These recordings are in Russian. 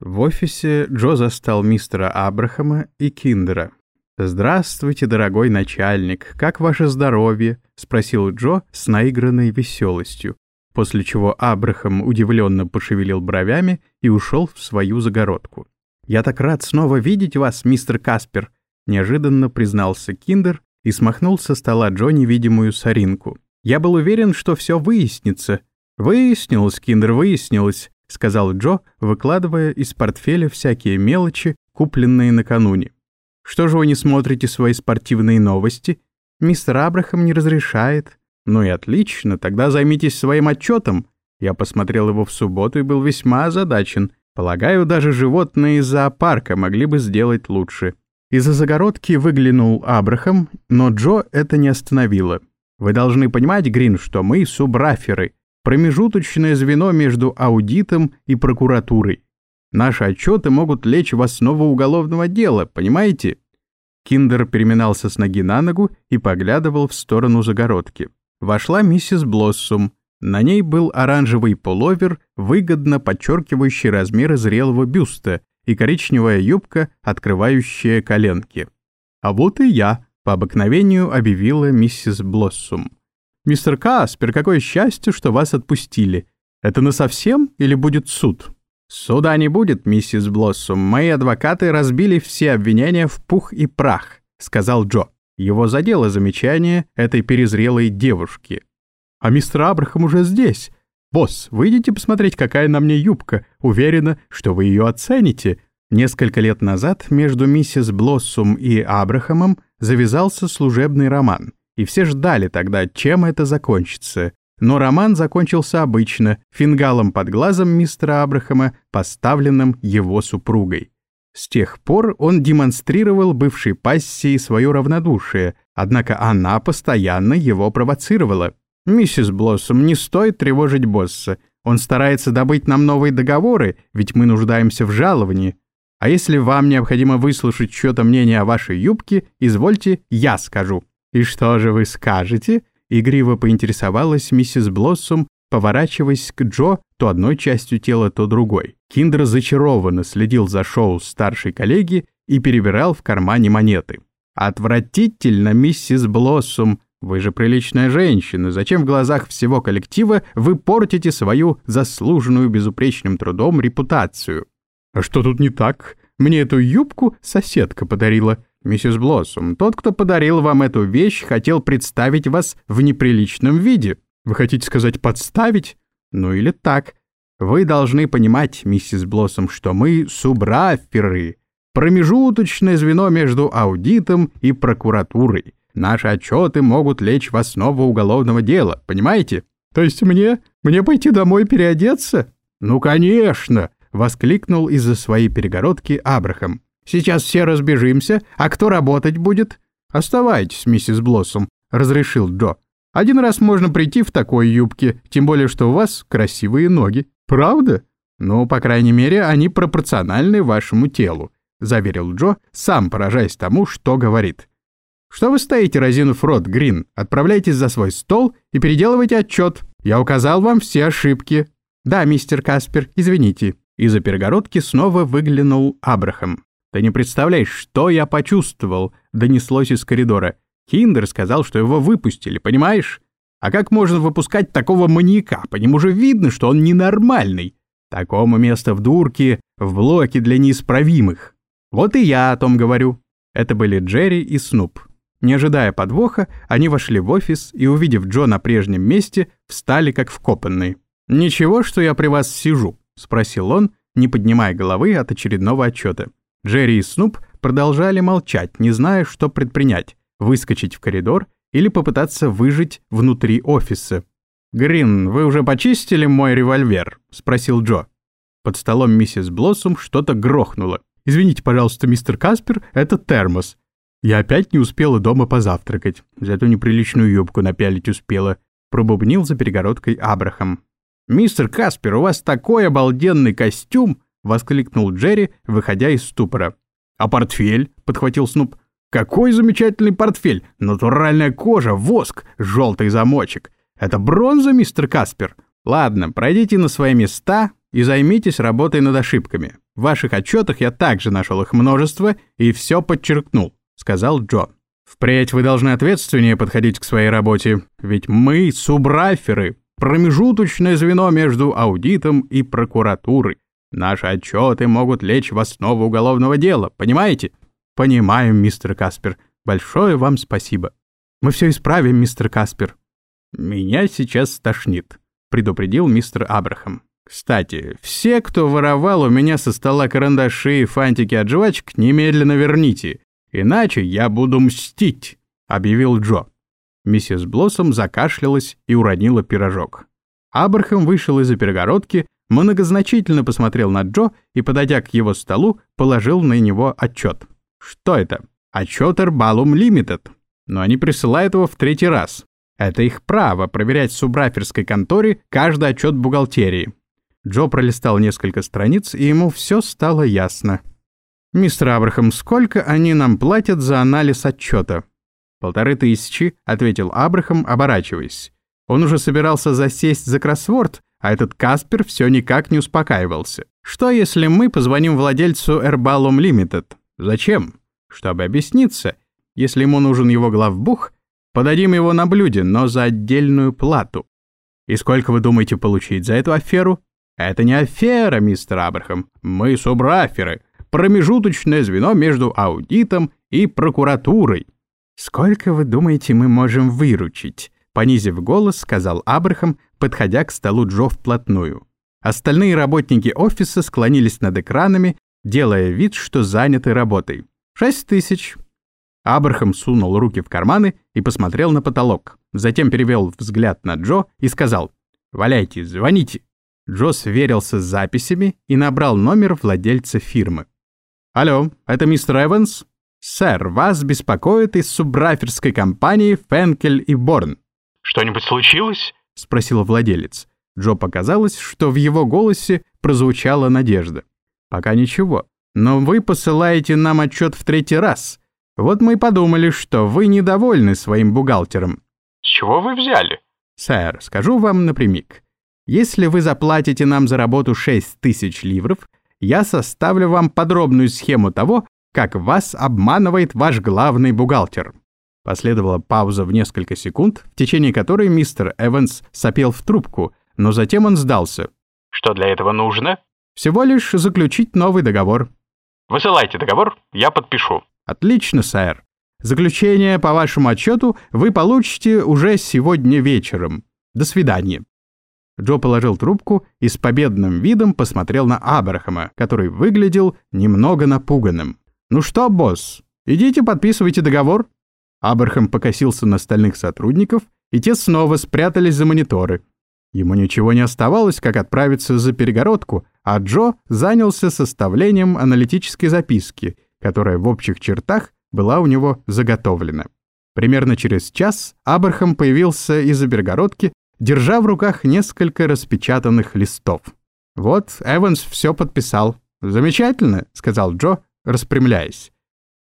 В офисе Джо застал мистера Абрахама и Киндера. «Здравствуйте, дорогой начальник, как ваше здоровье?» — спросил Джо с наигранной веселостью, после чего Абрахам удивленно пошевелил бровями и ушел в свою загородку. «Я так рад снова видеть вас, мистер Каспер», — неожиданно признался Киндер и смахнул со стола Джо невидимую соринку. «Я был уверен, что все выяснится». «Выяснилось, Киндер, выяснилось», — сказал Джо, выкладывая из портфеля всякие мелочи, купленные накануне. «Что же вы не смотрите свои спортивные новости? Мистер Абрахам не разрешает». «Ну и отлично, тогда займитесь своим отчетом». Я посмотрел его в субботу и был весьма озадачен. Полагаю, даже животные из зоопарка могли бы сделать лучше. Из-за загородки выглянул Абрахам, но Джо это не остановило. «Вы должны понимать, Грин, что мы субраферы, промежуточное звено между аудитом и прокуратурой. Наши отчеты могут лечь в основу уголовного дела, понимаете?» Киндер переминался с ноги на ногу и поглядывал в сторону загородки. Вошла миссис Блоссум. На ней был оранжевый пуловер, выгодно подчеркивающий размеры зрелого бюста, и коричневая юбка, открывающая коленки. «А вот и я», — по обыкновению объявила миссис Блоссум. «Мистер Каспер, какое счастье, что вас отпустили. Это насовсем или будет суд?» «Суда не будет, миссис Блоссум. Мои адвокаты разбили все обвинения в пух и прах», — сказал Джо. Его задело замечание этой перезрелой девушки. «А мистер Абрахам уже здесь. Босс, выйдите посмотреть, какая на мне юбка. Уверена, что вы ее оцените». Несколько лет назад между миссис Блоссум и Абрахамом завязался служебный роман, и все ждали тогда, чем это закончится. Но роман закончился обычно, фингалом под глазом мистера Абрахама, поставленным его супругой. С тех пор он демонстрировал бывшей пассии свое равнодушие, однако она постоянно его провоцировала. «Миссис Блоссом, не стоит тревожить босса. Он старается добыть нам новые договоры, ведь мы нуждаемся в жаловании. А если вам необходимо выслушать чье-то мнение о вашей юбке, извольте, я скажу». «И что же вы скажете?» Игриво поинтересовалась миссис Блоссом, поворачиваясь к Джо то одной частью тела, то другой. Киндер зачарованно следил за шоу старшей коллеги и перебирал в кармане монеты. «Отвратительно, миссис Блоссом! Вы же приличная женщина, зачем в глазах всего коллектива вы портите свою заслуженную безупречным трудом репутацию?» «А что тут не так? Мне эту юбку соседка подарила», «Миссис Блоссом, тот, кто подарил вам эту вещь, хотел представить вас в неприличном виде. Вы хотите сказать подставить? Ну или так. Вы должны понимать, миссис Блоссом, что мы субраферы, промежуточное звено между аудитом и прокуратурой. Наши отчеты могут лечь в основу уголовного дела, понимаете? То есть мне? Мне пойти домой переодеться? Ну, конечно!» — воскликнул из-за своей перегородки Абрахам. Сейчас все разбежимся, а кто работать будет? Оставайтесь, миссис Блоссом, разрешил Джо. Один раз можно прийти в такой юбке, тем более что у вас красивые ноги. Правда? Ну, по крайней мере, они пропорциональны вашему телу, заверил Джо, сам поражаясь тому, что говорит. Что вы стоите, разинув рот, Грин? Отправляйтесь за свой стол и переделывайте отчет. Я указал вам все ошибки. Да, мистер Каспер, извините. Из-за перегородки снова выглянул Абрахам. «Ты не представляешь, что я почувствовал!» — донеслось из коридора. Киндер сказал, что его выпустили, понимаешь? А как можно выпускать такого маньяка? По нему же видно, что он ненормальный. Такому место в дурке, в блоке для неисправимых. Вот и я о том говорю. Это были Джерри и Снуп. Не ожидая подвоха, они вошли в офис и, увидев Джо на прежнем месте, встали как вкопанные. «Ничего, что я при вас сижу?» — спросил он, не поднимая головы от очередного отчета. Джерри и Снуп продолжали молчать, не зная, что предпринять — выскочить в коридор или попытаться выжить внутри офиса. «Грин, вы уже почистили мой револьвер?» — спросил Джо. Под столом миссис Блоссом что-то грохнуло. «Извините, пожалуйста, мистер Каспер, это термос. Я опять не успела дома позавтракать. Зато неприличную юбку напялить успела», — пробубнил за перегородкой Абрахам. «Мистер Каспер, у вас такой обалденный костюм!» — воскликнул Джерри, выходя из ступора. «А портфель?» — подхватил Снуп. «Какой замечательный портфель! Натуральная кожа, воск, желтый замочек. Это бронза, мистер Каспер? Ладно, пройдите на свои места, и займитесь работой над ошибками. В ваших отчетах я также нашел их множество и все подчеркнул», — сказал Джон. «Впредь вы должны ответственнее подходить к своей работе, ведь мы — субраферы, промежуточное звено между аудитом и прокуратурой. Наши отчеты могут лечь в основу уголовного дела, понимаете?» «Понимаем, мистер Каспер. Большое вам спасибо». «Мы все исправим, мистер Каспер». «Меня сейчас стошнит», — предупредил мистер Абрахам. «Кстати, все, кто воровал у меня со стола карандаши и фантики от жвачек, немедленно верните, иначе я буду мстить», — объявил Джо. Миссис Блоссом закашлялась и уронила пирожок. Абрахам вышел из-за перегородки, многозначительно посмотрел на Джо и, подойдя к его столу, положил на него отчет. Что это? Отчет Эрбалум Лимитед. Но они присылают его в третий раз. Это их право проверять в субраферской конторе каждый отчет бухгалтерии. Джо пролистал несколько страниц, и ему все стало ясно. «Мистер Абрахам, сколько они нам платят за анализ отчета?» «Полторы тысячи», — ответил Абрахам, оборачиваясь. Он уже собирался засесть за кроссворд, а этот Каспер все никак не успокаивался. «Что, если мы позвоним владельцу Эрбалум Лимитед?» «Зачем?» «Чтобы объясниться. Если ему нужен его главбух, подадим его на блюде, но за отдельную плату». «И сколько вы думаете получить за эту аферу?» «Это не афера, мистер Абрахам. Мы субраферы, промежуточное звено между аудитом и прокуратурой». «Сколько, вы думаете, мы можем выручить?» Понизив голос, сказал Абрахам, подходя к столу Джо вплотную. Остальные работники офиса склонились над экранами, делая вид, что заняты работой. «Шесть тысяч». Абрахам сунул руки в карманы и посмотрел на потолок. Затем перевел взгляд на Джо и сказал «Валяйте, звоните». Джо сверился с записями и набрал номер владельца фирмы. «Алло, это мистер Эванс?» «Сэр, вас беспокоит из субраферской компании Фенкель и Борн». «Что-нибудь случилось?» — спросил владелец. Джо показалось, что в его голосе прозвучала надежда. «Пока ничего. Но вы посылаете нам отчет в третий раз. Вот мы и подумали, что вы недовольны своим бухгалтером». «С чего вы взяли?» «Сэр, скажу вам напрямик. Если вы заплатите нам за работу 6 тысяч ливров, я составлю вам подробную схему того, как вас обманывает ваш главный бухгалтер». Последовала пауза в несколько секунд, в течение которой мистер Эванс сопел в трубку, но затем он сдался. «Что для этого нужно?» «Всего лишь заключить новый договор». «Высылайте договор, я подпишу». «Отлично, сэр. Заключение по вашему отчету вы получите уже сегодня вечером. До свидания». Джо положил трубку и с победным видом посмотрел на Абрахама, который выглядел немного напуганным. «Ну что, босс, идите подписывайте договор». Абрахам покосился на остальных сотрудников, и те снова спрятались за мониторы. Ему ничего не оставалось, как отправиться за перегородку, а Джо занялся составлением аналитической записки, которая в общих чертах была у него заготовлена. Примерно через час Абрахам появился из-за перегородки, держа в руках несколько распечатанных листов. «Вот, Эванс все подписал. Замечательно», — сказал Джо, распрямляясь.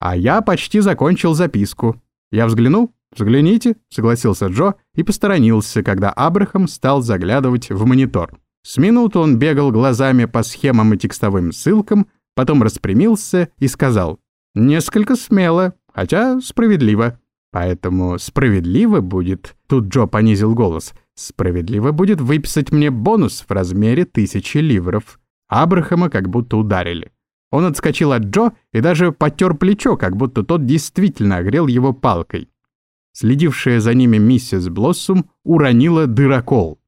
«А я почти закончил записку. Я взглянул? Взгляните», — согласился Джо и посторонился, когда Абрахам стал заглядывать в монитор. С минуту он бегал глазами по схемам и текстовым ссылкам, потом распрямился и сказал «Несколько смело, хотя справедливо». Поэтому справедливо будет, тут Джо понизил голос, справедливо будет выписать мне бонус в размере тысячи ливров. Абрахама как будто ударили. Он отскочил от Джо и даже потер плечо, как будто тот действительно огрел его палкой. Следившая за ними миссис Блоссум уронила дырокол.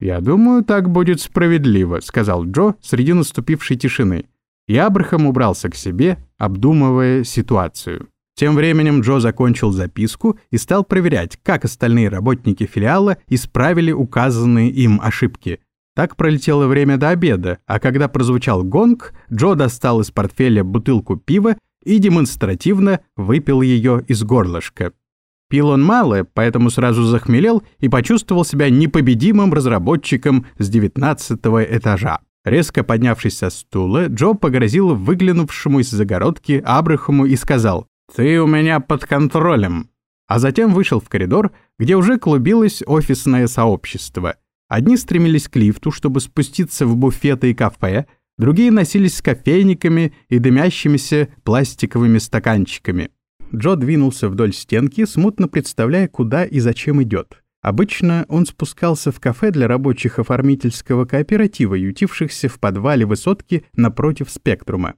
«Я думаю, так будет справедливо», — сказал Джо среди наступившей тишины. И Абрахам убрался к себе, обдумывая ситуацию. Тем временем Джо закончил записку и стал проверять, как остальные работники филиала исправили указанные им ошибки. Так пролетело время до обеда, а когда прозвучал гонг, Джо достал из портфеля бутылку пива и демонстративно выпил ее из горлышка. Пил он мало, поэтому сразу захмелел и почувствовал себя непобедимым разработчиком с девятнадцатого этажа. Резко поднявшись со стула, Джо погрозил выглянувшему из загородки Абрахаму и сказал «Ты у меня под контролем». А затем вышел в коридор, где уже клубилось офисное сообщество – Одни стремились к лифту, чтобы спуститься в буфеты и кафе, другие носились с кофейниками и дымящимися пластиковыми стаканчиками. Джо двинулся вдоль стенки, смутно представляя, куда и зачем идет. Обычно он спускался в кафе для рабочих оформительского кооператива, ютившихся в подвале высотки напротив спектрума.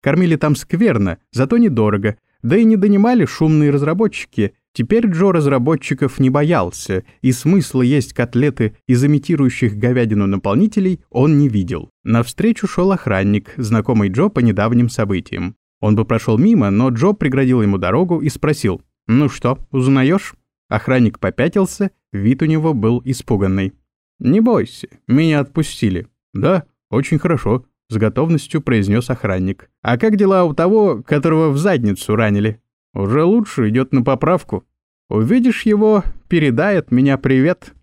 Кормили там скверно, зато недорого, да и не донимали шумные разработчики. Теперь Джо разработчиков не боялся, и смысла есть котлеты из имитирующих говядину наполнителей он не видел. Навстречу шел охранник, знакомый Джо по недавним событиям. Он бы прошел мимо, но Джо преградил ему дорогу и спросил, «Ну что, узнаешь?» Охранник попятился, вид у него был испуганный. «Не бойся, меня отпустили». «Да, очень хорошо», — с готовностью произнес охранник. «А как дела у того, которого в задницу ранили?» «Уже лучше, идет на поправку. Увидишь его, передай от меня привет».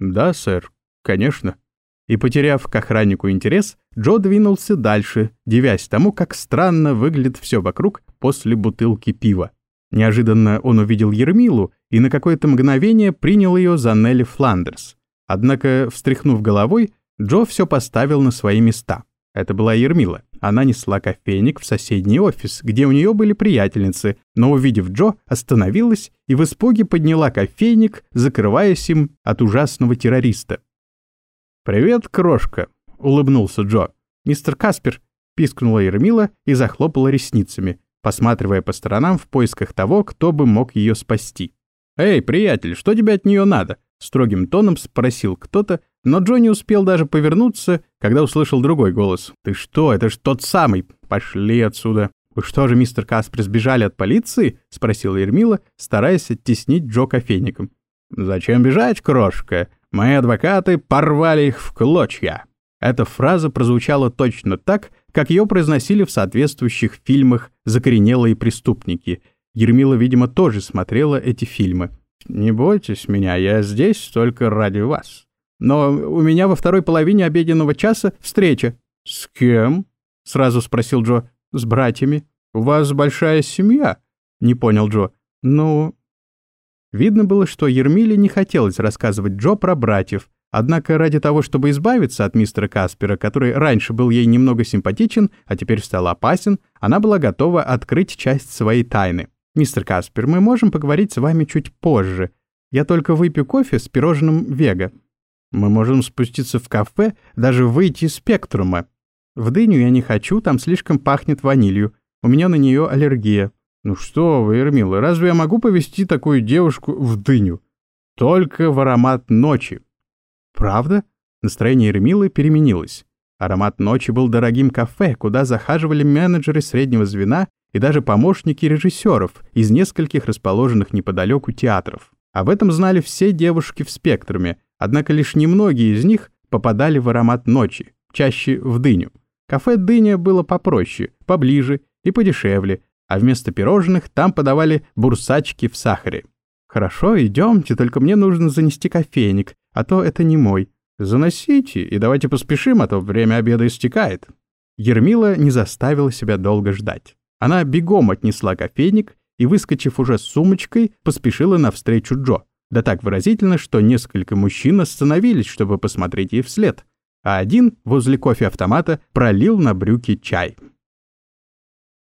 «Да, сэр, конечно». И, потеряв к охраннику интерес, Джо двинулся дальше, девясь тому, как странно выглядит все вокруг после бутылки пива. Неожиданно он увидел Ермилу и на какое-то мгновение принял ее за Нелли Фландерс. Однако, встряхнув головой, Джо все поставил на свои места. Это была Ермила. Она несла кофейник в соседний офис, где у нее были приятельницы, но, увидев Джо, остановилась и в испуге подняла кофейник, закрываясь им от ужасного террориста. «Привет, крошка», — улыбнулся Джо. «Мистер Каспер», — пискнула Ермила и захлопала ресницами, посматривая по сторонам в поисках того, кто бы мог ее спасти. «Эй, приятель, что тебе от нее надо?» — строгим тоном спросил кто-то, но Джо не успел даже повернуться, когда услышал другой голос. «Ты что, это ж тот самый! Пошли отсюда!» «Вы что же, мистер Каспер, сбежали от полиции?» — спросила Ермила, стараясь оттеснить Джо кофейником. «Зачем бежать, крошка? Мои адвокаты порвали их в клочья!» Эта фраза прозвучала точно так, как ее произносили в соответствующих фильмах «Закоренелые преступники». Ермила, видимо, тоже смотрела эти фильмы. «Не бойтесь меня, я здесь только ради вас. Но у меня во второй половине обеденного часа встреча». «С кем?» — сразу спросил Джо. «С братьями. У вас большая семья?» — не понял Джо. «Ну...» Видно было, что Ермиле не хотелось рассказывать Джо про братьев, Однако ради того, чтобы избавиться от мистера Каспера, который раньше был ей немного симпатичен, а теперь стал опасен, она была готова открыть часть своей тайны. «Мистер Каспер, мы можем поговорить с вами чуть позже. Я только выпью кофе с пирожным Вега. Мы можем спуститься в кафе, даже выйти из спектрума. В дыню я не хочу, там слишком пахнет ванилью. У меня на нее аллергия». «Ну что вы, Эрмила, разве я могу повести такую девушку в дыню?» «Только в аромат ночи», Правда? Настроение Ермилы переменилось. Аромат ночи был дорогим кафе, куда захаживали менеджеры среднего звена и даже помощники режиссеров из нескольких расположенных неподалеку театров. Об этом знали все девушки в спектруме, однако лишь немногие из них попадали в аромат ночи, чаще в дыню. Кафе «Дыня» было попроще, поближе и подешевле, а вместо пирожных там подавали бурсачки в сахаре. «Хорошо, идемте, только мне нужно занести кофейник, а то это не мой. Заносите и давайте поспешим, а то время обеда истекает». Ермила не заставила себя долго ждать. Она бегом отнесла кофейник и, выскочив уже с сумочкой, поспешила навстречу Джо. Да так выразительно, что несколько мужчин остановились, чтобы посмотреть ей вслед, а один возле кофе-автомата пролил на брюки чай.